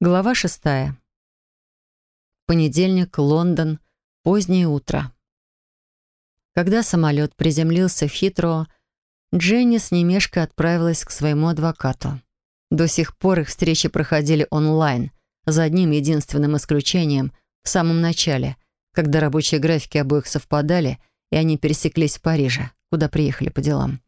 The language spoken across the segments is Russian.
Глава шестая. Понедельник, Лондон, позднее утро. Когда самолет приземлился в Хитро, Дженни с немешкой отправилась к своему адвокату. До сих пор их встречи проходили онлайн, за одним единственным исключением в самом начале, когда рабочие графики обоих совпадали, и они пересеклись в Париже, куда приехали по делам.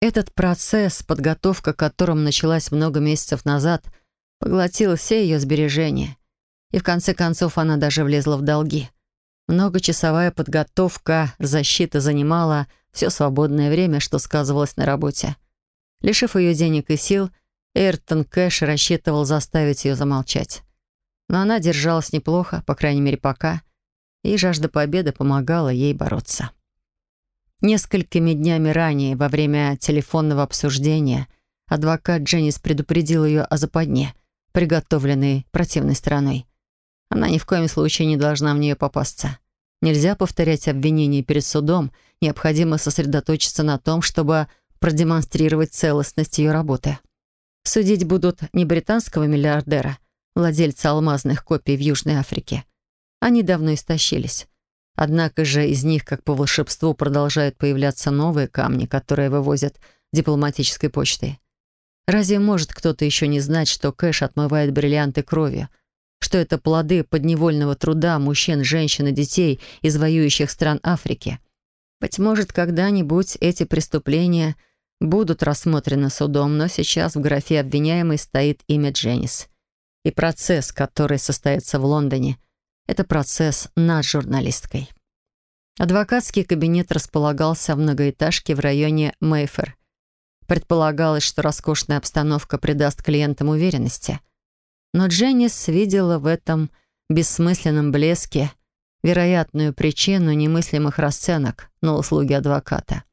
Этот процесс, подготовка к которому началась много месяцев назад – поглотил все ее сбережения. И в конце концов она даже влезла в долги. Многочасовая подготовка, защита занимала все свободное время, что сказывалось на работе. Лишив ее денег и сил, Эйртон Кэш рассчитывал заставить ее замолчать. Но она держалась неплохо, по крайней мере, пока, и жажда победы помогала ей бороться. Несколькими днями ранее, во время телефонного обсуждения, адвокат Дженнис предупредил ее о западне, приготовленный противной стороной. Она ни в коем случае не должна в нее попасться. Нельзя повторять обвинения перед судом, необходимо сосредоточиться на том, чтобы продемонстрировать целостность ее работы. Судить будут не британского миллиардера, владельца алмазных копий в Южной Африке. Они давно истощились. Однако же из них, как по волшебству, продолжают появляться новые камни, которые вывозят дипломатической почтой. Разве может кто-то еще не знать, что кэш отмывает бриллианты кровью? Что это плоды подневольного труда мужчин, женщин и детей из воюющих стран Африки? Быть может, когда-нибудь эти преступления будут рассмотрены судом, но сейчас в графе обвиняемой стоит имя Дженнис. И процесс, который состоится в Лондоне, это процесс над журналисткой. Адвокатский кабинет располагался в многоэтажке в районе Мейфер. Предполагалось, что роскошная обстановка придаст клиентам уверенности. Но Дженнис видела в этом бессмысленном блеске вероятную причину немыслимых расценок на услуги адвоката.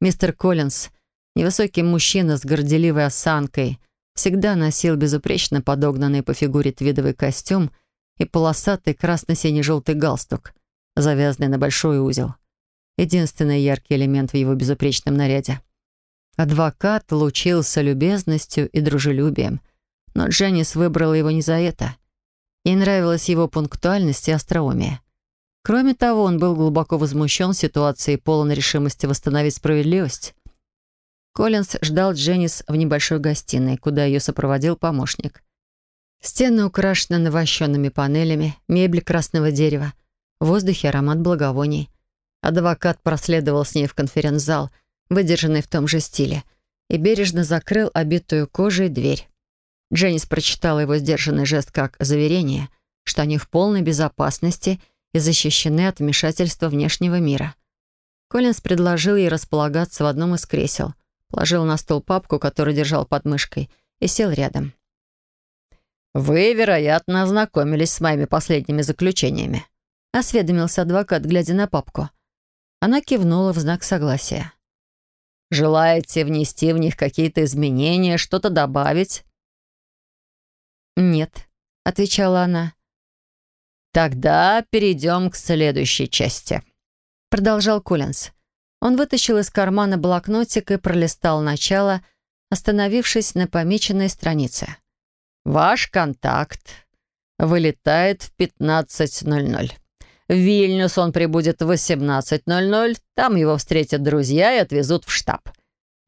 Мистер Коллинз, невысокий мужчина с горделивой осанкой, всегда носил безупречно подогнанный по фигуре твидовый костюм и полосатый красно-сине-желтый галстук, завязанный на большой узел. Единственный яркий элемент в его безупречном наряде. Адвокат лучился любезностью и дружелюбием, но Дженнис выбрала его не за это. Ей нравилась его пунктуальность и остроумие. Кроме того, он был глубоко возмущен ситуацией полон решимости восстановить справедливость. Коллинз ждал Дженнис в небольшой гостиной, куда ее сопроводил помощник. Стены украшены навощенными панелями, мебель красного дерева, в воздухе аромат благовоний. Адвокат проследовал с ней в конференц-зал — выдержанный в том же стиле, и бережно закрыл обитую кожей дверь. Дженнис прочитала его сдержанный жест как заверение, что они в полной безопасности и защищены от вмешательства внешнего мира. Коллинз предложил ей располагаться в одном из кресел, положил на стол папку, которую держал под мышкой, и сел рядом. «Вы, вероятно, ознакомились с моими последними заключениями», осведомился адвокат, глядя на папку. Она кивнула в знак согласия. Желаете внести в них какие-то изменения, что-то добавить?» «Нет», — отвечала она. «Тогда перейдем к следующей части», — продолжал Кулинс. Он вытащил из кармана блокнотик и пролистал начало, остановившись на помеченной странице. «Ваш контакт вылетает в 15.00. В Вильнюс он прибудет в 18.00, там его встретят друзья и отвезут в штаб.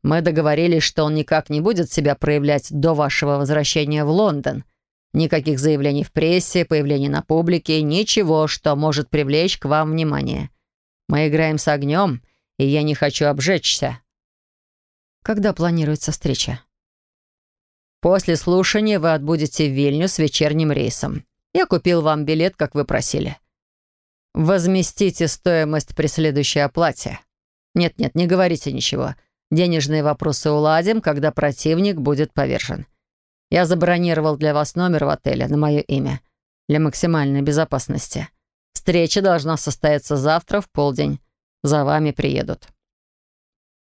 Мы договорились, что он никак не будет себя проявлять до вашего возвращения в Лондон. Никаких заявлений в прессе, появлений на публике, ничего, что может привлечь к вам внимание. Мы играем с огнем, и я не хочу обжечься». «Когда планируется встреча?» «После слушания вы отбудете в Вильнюс вечерним рейсом. Я купил вам билет, как вы просили. Возместите стоимость при следующей оплате. Нет-нет, не говорите ничего. Денежные вопросы уладим, когда противник будет повержен. Я забронировал для вас номер в отеле на мое имя для максимальной безопасности. Встреча должна состояться завтра в полдень. За вами приедут».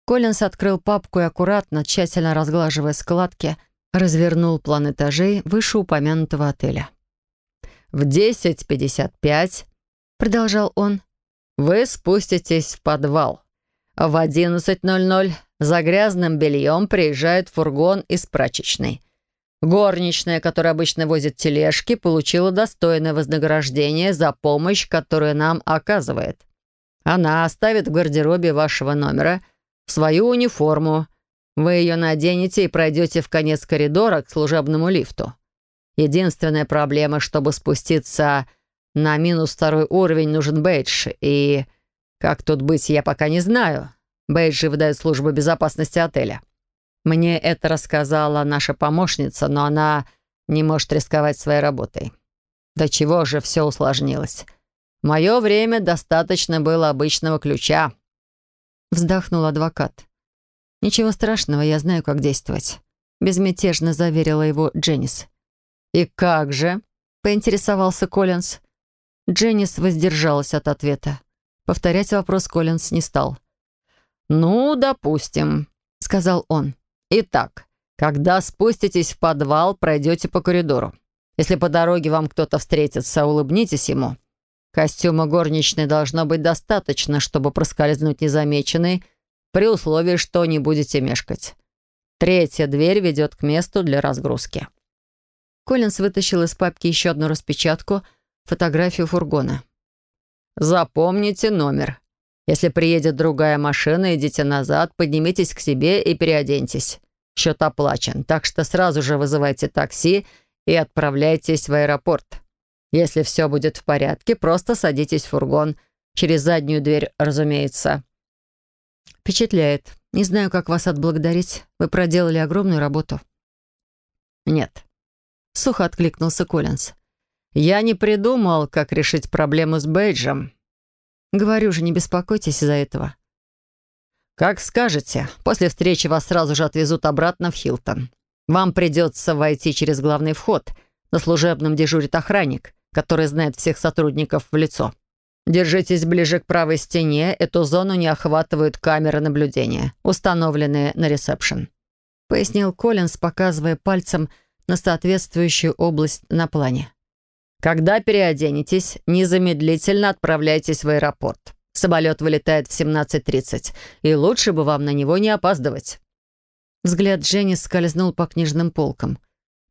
Коллинс открыл папку и аккуратно, тщательно разглаживая складки, развернул план этажей вышеупомянутого отеля. «В 10.55 продолжал он. «Вы спуститесь в подвал. В 11.00 за грязным бельем приезжает фургон из прачечной. Горничная, которая обычно возит тележки, получила достойное вознаграждение за помощь, которую нам оказывает. Она оставит в гардеробе вашего номера свою униформу. Вы ее наденете и пройдете в конец коридора к служебному лифту. Единственная проблема, чтобы спуститься на минус второй уровень, нужен бейдж. И как тут быть, я пока не знаю. Бейджи выдает служба безопасности отеля. Мне это рассказала наша помощница, но она не может рисковать своей работой. До чего же все усложнилось. В мое время достаточно было обычного ключа. Вздохнул адвокат. «Ничего страшного, я знаю, как действовать», — безмятежно заверила его Дженнис. «И как же?» — поинтересовался Коллинз. Дженнис воздержалась от ответа. Повторять вопрос Коллинз не стал. «Ну, допустим», — сказал он. Итак, когда спуститесь в подвал, пройдете по коридору. Если по дороге вам кто-то встретится, улыбнитесь ему. Костюма горничной должно быть достаточно, чтобы проскользнуть незамеченной, при условии, что не будете мешкать. Третья дверь ведет к месту для разгрузки. Коллинс вытащил из папки еще одну распечатку, фотографию фургона. «Запомните номер. Если приедет другая машина, идите назад, поднимитесь к себе и переоденьтесь. Счет оплачен, так что сразу же вызывайте такси и отправляйтесь в аэропорт. Если все будет в порядке, просто садитесь в фургон. Через заднюю дверь, разумеется». «Впечатляет. Не знаю, как вас отблагодарить. Вы проделали огромную работу». «Нет». Сухо откликнулся Коллинз. «Я не придумал, как решить проблему с Бейджем. Говорю же, не беспокойтесь из-за этого. Как скажете. После встречи вас сразу же отвезут обратно в Хилтон. Вам придется войти через главный вход. На служебном дежурит охранник, который знает всех сотрудников в лицо. Держитесь ближе к правой стене. Эту зону не охватывают камеры наблюдения, установленные на ресепшн. Пояснил Коллинз, показывая пальцем на соответствующую область на плане. Когда переоденетесь, незамедлительно отправляйтесь в аэропорт. Самолет вылетает в 17.30, и лучше бы вам на него не опаздывать». Взгляд Дженни скользнул по книжным полкам.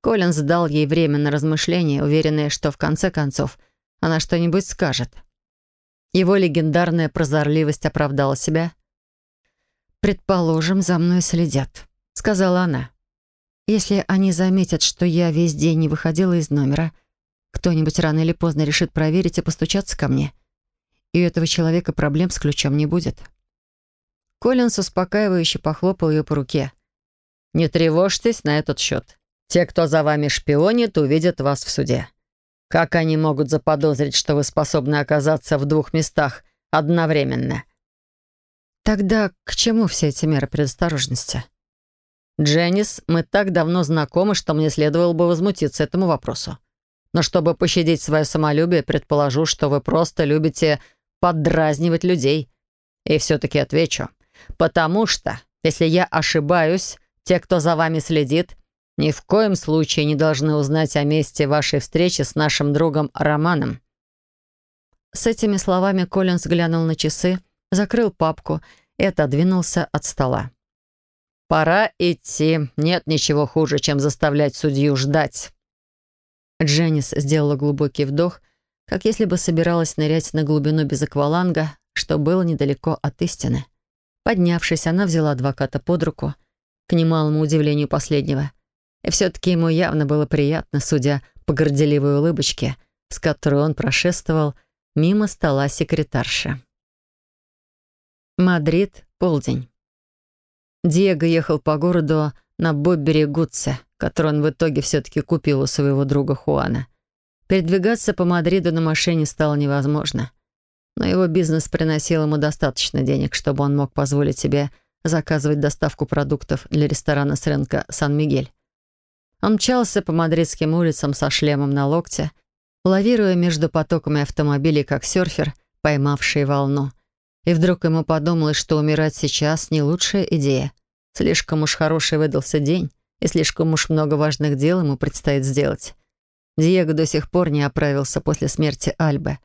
Коллинз дал ей время на размышление, уверенная, что в конце концов она что-нибудь скажет. Его легендарная прозорливость оправдала себя. «Предположим, за мной следят», — сказала она. «Если они заметят, что я весь день не выходила из номера, — кто-нибудь рано или поздно решит проверить и постучаться ко мне. И у этого человека проблем с ключом не будет. Коллинс успокаивающе похлопал ее по руке. «Не тревожьтесь на этот счет. Те, кто за вами шпионит, увидят вас в суде. Как они могут заподозрить, что вы способны оказаться в двух местах одновременно?» «Тогда к чему все эти меры предосторожности?» «Дженнис, мы так давно знакомы, что мне следовало бы возмутиться этому вопросу. Но чтобы пощадить свое самолюбие, предположу, что вы просто любите поддразнивать людей. И все-таки отвечу. Потому что, если я ошибаюсь, те, кто за вами следит, ни в коем случае не должны узнать о месте вашей встречи с нашим другом Романом». С этими словами Коллинз глянул на часы, закрыл папку и отодвинулся от стола. «Пора идти. Нет ничего хуже, чем заставлять судью ждать». Дженнис сделала глубокий вдох, как если бы собиралась нырять на глубину без акваланга, что было недалеко от истины. Поднявшись, она взяла адвоката под руку, к немалому удивлению последнего. И все-таки ему явно было приятно, судя по горделивой улыбочке, с которой он прошествовал мимо стола секретарши. Мадрид, полдень. Диего ехал по городу на Боббере Гудсе, который он в итоге все-таки купил у своего друга Хуана. Передвигаться по Мадриду на машине стало невозможно. Но его бизнес приносил ему достаточно денег, чтобы он мог позволить себе заказывать доставку продуктов для ресторана с рынка Сан-Мигель. Он мчался по мадридским улицам со шлемом на локте, лавируя между потоками автомобилей, как серфер, поймавший волну. И вдруг ему подумалось, что умирать сейчас не лучшая идея. Слишком уж хороший выдался день и слишком уж много важных дел ему предстоит сделать. Диего до сих пор не оправился после смерти Альбы.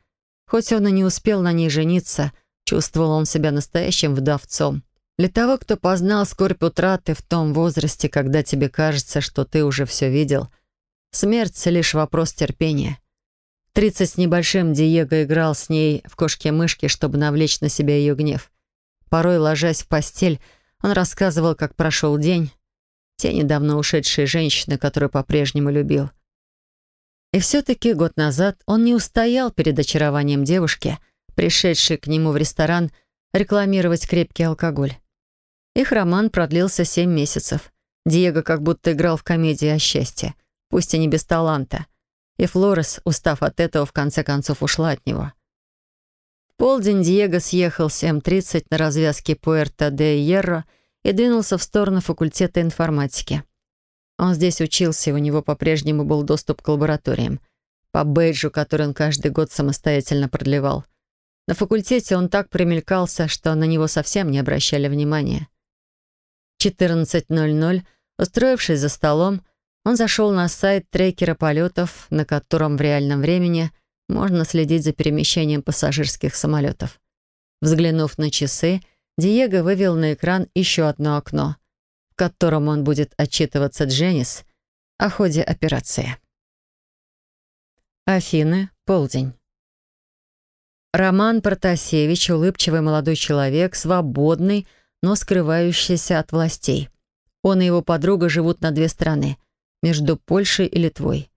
Хоть он и не успел на ней жениться, чувствовал он себя настоящим вдовцом. Для того, кто познал скорбь утраты в том возрасте, когда тебе кажется, что ты уже все видел, смерть — лишь вопрос терпения. Тридцать с небольшим Диего играл с ней в кошки-мышки, чтобы навлечь на себя ее гнев. Порой, ложась в постель, он рассказывал, как прошел день, те недавно ушедшие женщины, которую по-прежнему любил. И все-таки год назад он не устоял перед очарованием девушки, пришедшей к нему в ресторан рекламировать крепкий алкоголь. Их роман продлился семь месяцев. Диего как будто играл в комедии о счастье, пусть и не без таланта. И Флорес, устав от этого, в конце концов ушла от него. В полдень Диего съехал с М-30 на развязке Пуэрто-де-Ерро и двинулся в сторону факультета информатики. Он здесь учился, и у него по-прежнему был доступ к лабораториям, по бейджу, который он каждый год самостоятельно продлевал. На факультете он так примелькался, что на него совсем не обращали внимания. 14.00, устроившись за столом, он зашел на сайт трекера полетов, на котором в реальном времени можно следить за перемещением пассажирских самолетов. Взглянув на часы, Диего вывел на экран еще одно окно, в котором он будет отчитываться Дженнис о ходе операции. Афины, полдень. Роман Протасевич, улыбчивый молодой человек, свободный, но скрывающийся от властей. Он и его подруга живут на две страны, между Польшей и Литвой.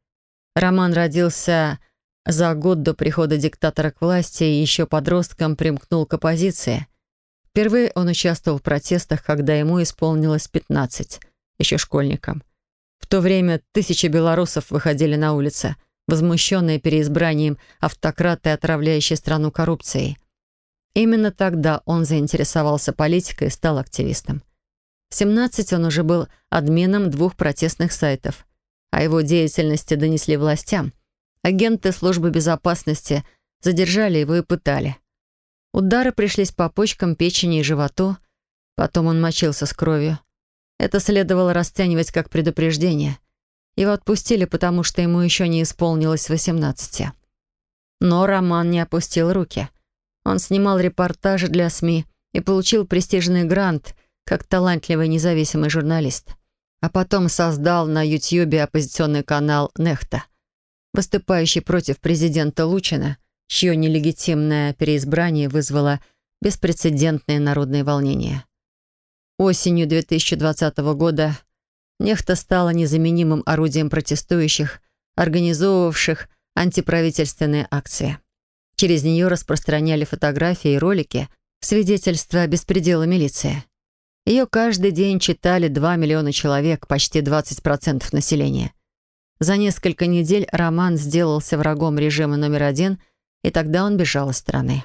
Роман родился за год до прихода диктатора к власти и еще подростком примкнул к оппозиции. Впервые он участвовал в протестах, когда ему исполнилось 15, еще школьником. В то время тысячи белорусов выходили на улицы, возмущенные переизбранием автократа и отравляющей страну коррупцией. Именно тогда он заинтересовался политикой и стал активистом. В 17 он уже был админом двух протестных сайтов. О его деятельности донесли властям. Агенты службы безопасности задержали его и пытали. Удары пришлись по почкам, печени и животу. Потом он мочился с кровью. Это следовало расценивать как предупреждение. Его отпустили, потому что ему еще не исполнилось 18. Но Роман не опустил руки. Он снимал репортажи для СМИ и получил престижный грант как талантливый независимый журналист. А потом создал на Ютьюбе оппозиционный канал «Нехта», выступающий против президента Лучина чье нелегитимное переизбрание вызвало беспрецедентные народные волнения. Осенью 2020 года нефта стала незаменимым орудием протестующих, организовывавших антиправительственные акции. Через нее распространяли фотографии и ролики, свидетельства беспредела милиции. Ее каждый день читали 2 миллиона человек, почти 20% населения. За несколько недель Роман сделался врагом режима номер один – и тогда он бежал из страны.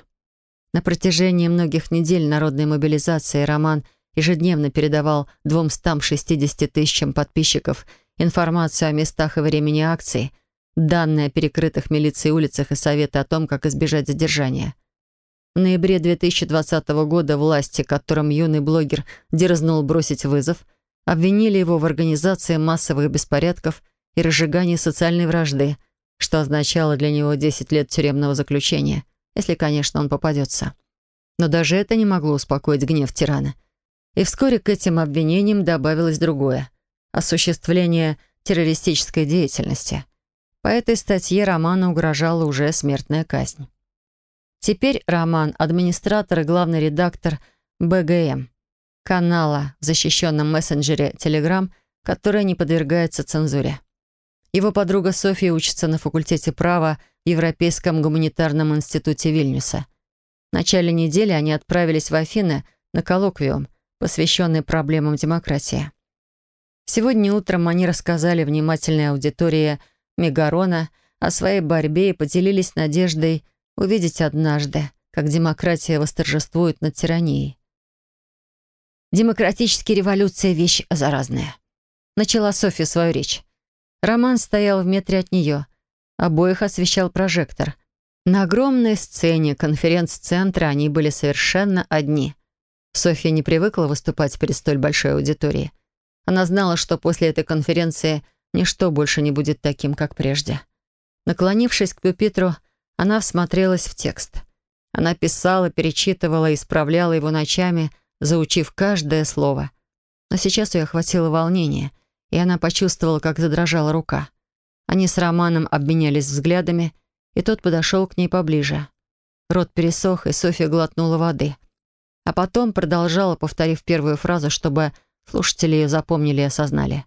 На протяжении многих недель народной мобилизации Роман ежедневно передавал 260 тысячам подписчиков информацию о местах и времени акций, данные о перекрытых милицией улицах и советы о том, как избежать задержания. В ноябре 2020 года власти, которым юный блогер дерзнул бросить вызов, обвинили его в организации массовых беспорядков и разжигании социальной вражды – что означало для него 10 лет тюремного заключения, если, конечно, он попадется. Но даже это не могло успокоить гнев тирана. И вскоре к этим обвинениям добавилось другое — осуществление террористической деятельности. По этой статье Роману угрожала уже смертная казнь. Теперь Роман — администратор и главный редактор БГМ, канала в защищенном мессенджере Telegram, который не подвергается цензуре. Его подруга София учится на факультете права в Европейском гуманитарном институте Вильнюса. В начале недели они отправились в Афины на коллоквиум, посвященный проблемам демократии. Сегодня утром они рассказали внимательной аудитории Мегарона о своей борьбе и поделились надеждой увидеть однажды, как демократия восторжествует над тиранией. «Демократические революции — вещь заразная», — начала София свою речь. Роман стоял в метре от нее. Обоих освещал прожектор. На огромной сцене конференц-центра они были совершенно одни. Софья не привыкла выступать перед столь большой аудиторией. Она знала, что после этой конференции ничто больше не будет таким, как прежде. Наклонившись к пюпитру, она всмотрелась в текст. Она писала, перечитывала, исправляла его ночами, заучив каждое слово. Но сейчас ее охватило волнение, и она почувствовала, как задрожала рука. Они с Романом обменялись взглядами, и тот подошел к ней поближе. Рот пересох, и Софья глотнула воды. А потом продолжала, повторив первую фразу, чтобы слушатели ее запомнили и осознали.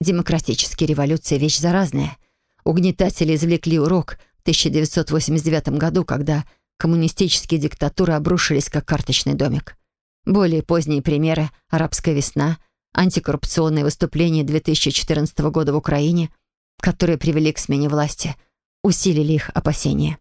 «Демократические революции — вещь заразная. Угнетатели извлекли урок в 1989 году, когда коммунистические диктатуры обрушились как карточный домик. Более поздние примеры — «Арабская весна», антикоррупционные выступления 2014 года в Украине, которые привели к смене власти, усилили их опасения.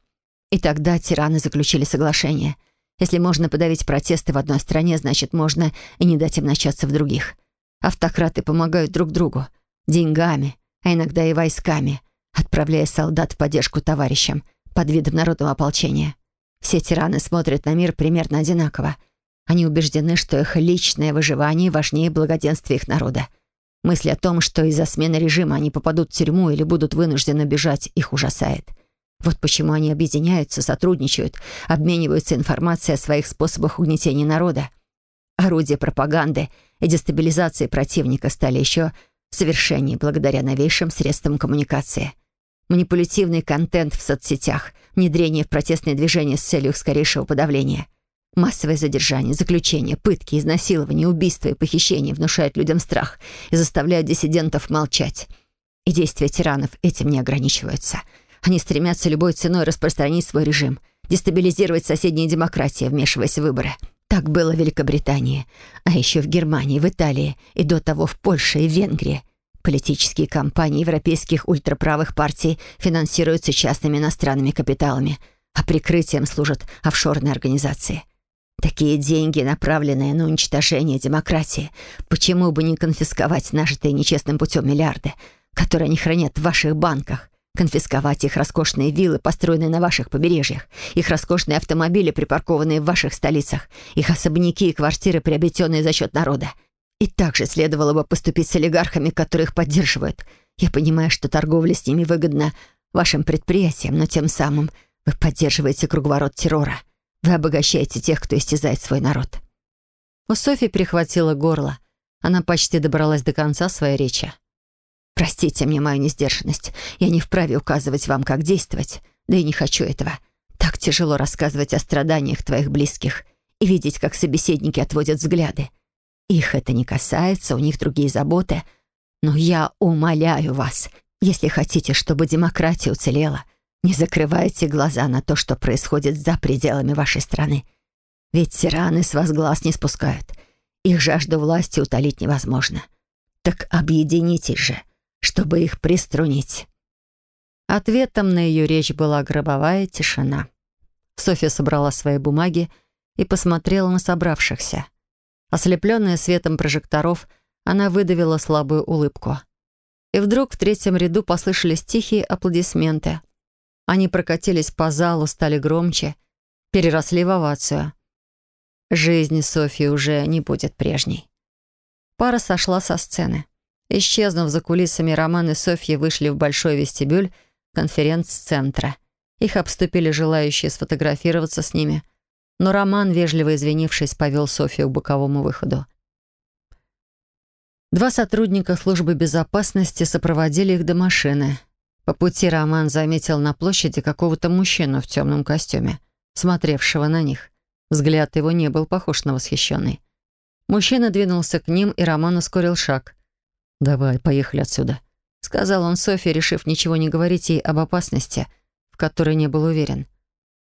И тогда тираны заключили соглашение. Если можно подавить протесты в одной стране, значит, можно и не дать им начаться в других. Автократы помогают друг другу. Деньгами, а иногда и войсками, отправляя солдат в поддержку товарищам под видом народного ополчения. Все тираны смотрят на мир примерно одинаково. Они убеждены, что их личное выживание важнее благоденствия их народа. Мысль о том, что из-за смены режима они попадут в тюрьму или будут вынуждены бежать, их ужасает. Вот почему они объединяются, сотрудничают, обмениваются информацией о своих способах угнетения народа. Орудия пропаганды и дестабилизации противника стали еще совершеннее благодаря новейшим средствам коммуникации. Манипулятивный контент в соцсетях, внедрение в протестные движения с целью скорейшего подавления. Массовое задержание, заключение, пытки, изнасилование, убийства и похищения внушают людям страх и заставляют диссидентов молчать. И действия тиранов этим не ограничиваются. Они стремятся любой ценой распространить свой режим, дестабилизировать соседние демократии, вмешиваясь в выборы. Так было в Великобритании, а еще в Германии, в Италии и до того в Польше и Венгрии. Политические кампании европейских ультраправых партий финансируются частными иностранными капиталами, а прикрытием служат офшорные организации. Такие деньги, направленные на уничтожение демократии, почему бы не конфисковать нажитые нечестным путем миллиарды, которые они хранят в ваших банках, конфисковать их роскошные виллы, построенные на ваших побережьях, их роскошные автомобили, припаркованные в ваших столицах, их особняки и квартиры, приобретенные за счет народа, и также следовало бы поступить с олигархами, которые их поддерживают. Я понимаю, что торговля с ними выгодна вашим предприятиям, но тем самым вы поддерживаете круговорот террора. Вы обогащаете тех, кто истязает свой народ». У Софи перехватило горло. Она почти добралась до конца своей речи. «Простите мне мою несдержанность. Я не вправе указывать вам, как действовать. Да и не хочу этого. Так тяжело рассказывать о страданиях твоих близких и видеть, как собеседники отводят взгляды. Их это не касается, у них другие заботы. Но я умоляю вас, если хотите, чтобы демократия уцелела, не закрывайте глаза на то, что происходит за пределами вашей страны. Ведь тираны с вас глаз не спускают. Их жажду власти утолить невозможно. Так объединитесь же, чтобы их приструнить». Ответом на ее речь была гробовая тишина. Софья собрала свои бумаги и посмотрела на собравшихся. Ослепленная светом прожекторов, она выдавила слабую улыбку. И вдруг в третьем ряду послышались тихие аплодисменты. Они прокатились по залу, стали громче, переросли в овацию. Жизнь Софьи уже не будет прежней. Пара сошла со сцены. Исчезнув за кулисами, Роман и Софья вышли в большой вестибюль конференц-центра. Их обступили желающие сфотографироваться с ними но Роман, вежливо извинившись, повел Софию к боковому выходу. Два сотрудника службы безопасности сопроводили их до машины. По пути Роман заметил на площади какого-то мужчину в темном костюме, смотревшего на них. Взгляд его не был похож на восхищенный. Мужчина двинулся к ним, и Роман ускорил шаг. «Давай, поехали отсюда», — сказал он Софье, решив ничего не говорить ей об опасности, в которой не был уверен.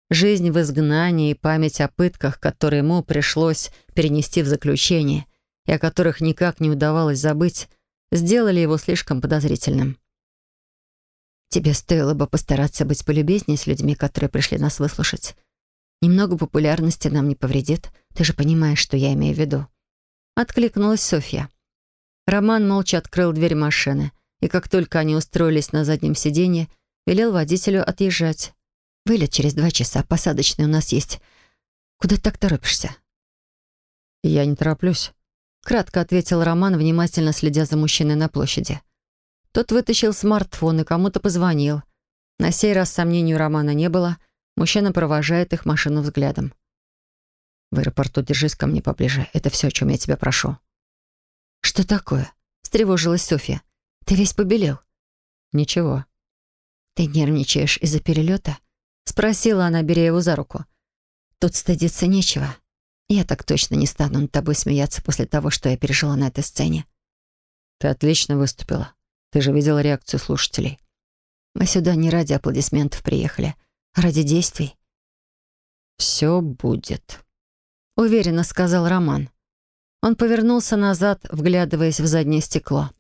Жизнь в изгнании и память о пытках, которые ему пришлось перенести в заключение, и о которых никак не удавалось забыть, сделали его слишком подозрительным. «Тебе стоило бы постараться быть полюбезнее с людьми, которые пришли нас выслушать. Немного популярности нам не повредит. Ты же понимаешь, что я имею в виду». Откликнулась Софья. Роман молча открыл дверь машины, и как только они устроились на заднем сиденье, велел водителю отъезжать. Вылет через два часа, посадочный у нас есть. Куда ты так торопишься?» «Я не тороплюсь», — кратко ответил Роман, внимательно следя за мужчиной на площади. Тот вытащил смартфон и кому-то позвонил. На сей раз сомнений у Романа не было. Мужчина провожает их машину взглядом. В аэропорту держись ко мне поближе. Это все, о чем я тебя прошу». «Что такое?» — встревожилась Софья. «Ты весь побелел». «Ничего». «Ты нервничаешь из-за перелета?» — спросила она, беря его за руку. «Тут стыдиться нечего. Я так точно не стану над тобой смеяться после того, что я пережила на этой сцене». «Ты отлично выступила. Ты же видела реакцию слушателей». «Мы сюда не ради аплодисментов приехали, а ради действий». «Все будет», — уверенно сказал Роман. Он повернулся назад, вглядываясь в заднее стекло.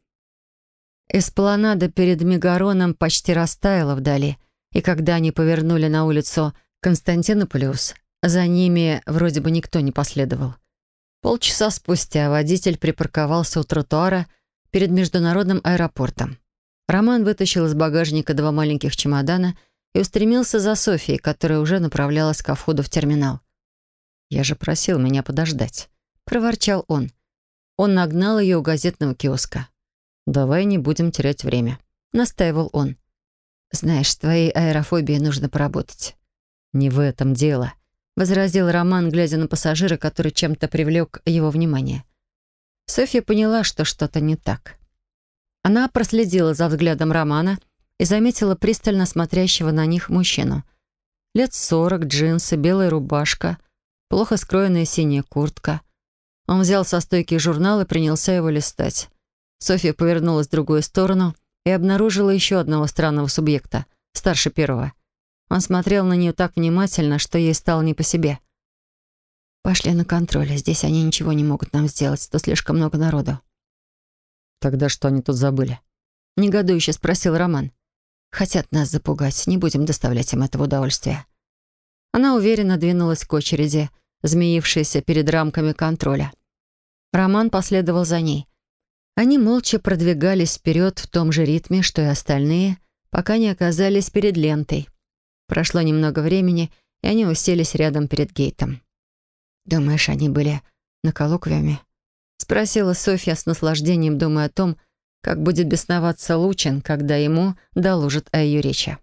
Эспланада перед Мегароном почти растаяла вдали, и когда они повернули на улицу Константинополиус, за ними вроде бы никто не последовал. Полчаса спустя водитель припарковался у тротуара перед международным аэропортом. Роман вытащил из багажника два маленьких чемодана и устремился за Софией, которая уже направлялась ко входу в терминал. «Я же просил меня подождать», — проворчал он. Он нагнал ее у газетного киоска. «Давай не будем терять время», — настаивал он. «Знаешь, твоей аэрофобией нужно поработать». «Не в этом дело», — возразил Роман, глядя на пассажира, который чем-то привлек его внимание. Софья поняла, что что-то не так. Она проследила за взглядом Романа и заметила пристально смотрящего на них мужчину. Лет сорок, джинсы, белая рубашка, плохо скроенная синяя куртка. Он взял со стойки журнал и принялся его листать. Софья повернулась в другую сторону и обнаружила еще одного странного субъекта, старше первого. Он смотрел на нее так внимательно, что ей стало не по себе. «Пошли на контроль, здесь они ничего не могут нам сделать, тут слишком много народу». «Тогда что они тут забыли?» Негодующе спросил Роман. «Хотят нас запугать, не будем доставлять им этого удовольствия». Она уверенно двинулась к очереди, змеившейся перед рамками контроля. Роман последовал за ней. Они молча продвигались вперед в том же ритме, что и остальные, пока не оказались перед лентой. Прошло немного времени, и они уселись рядом перед гейтом. «Думаешь, они были на коллоквиуме?» — спросила Софья с наслаждением, думая о том, как будет бесноваться Лучин, когда ему доложат о ее речи.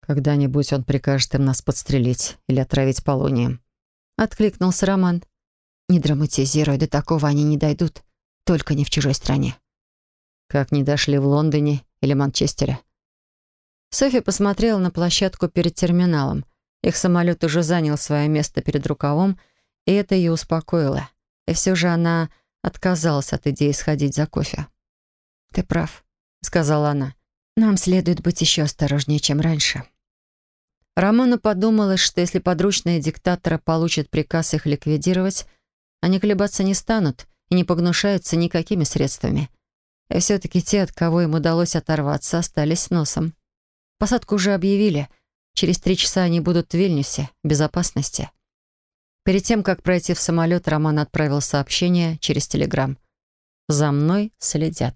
«Когда-нибудь он прикажет им нас подстрелить или отравить полонием», — откликнулся Роман. «Не драматизируй, до такого они не дойдут. Только не в чужой стране. Как не дошли в Лондоне или Манчестере? Софья посмотрела на площадку перед терминалом. Их самолет уже занял свое место перед рукавом, и это ее успокоило. И все же она отказалась от идеи сходить за кофе. «Ты прав», — сказала она. «Нам следует быть еще осторожнее, чем раньше». Роману подумалось, что если подручные диктатора получат приказ их ликвидировать, они колебаться не станут и не погнушаются никакими средствами. И все-таки те, от кого им удалось оторваться, остались с носом. Посадку уже объявили. Через три часа они будут в Вильнюсе, в безопасности. Перед тем, как пройти в самолет, Роман отправил сообщение через телеграм. «За мной следят».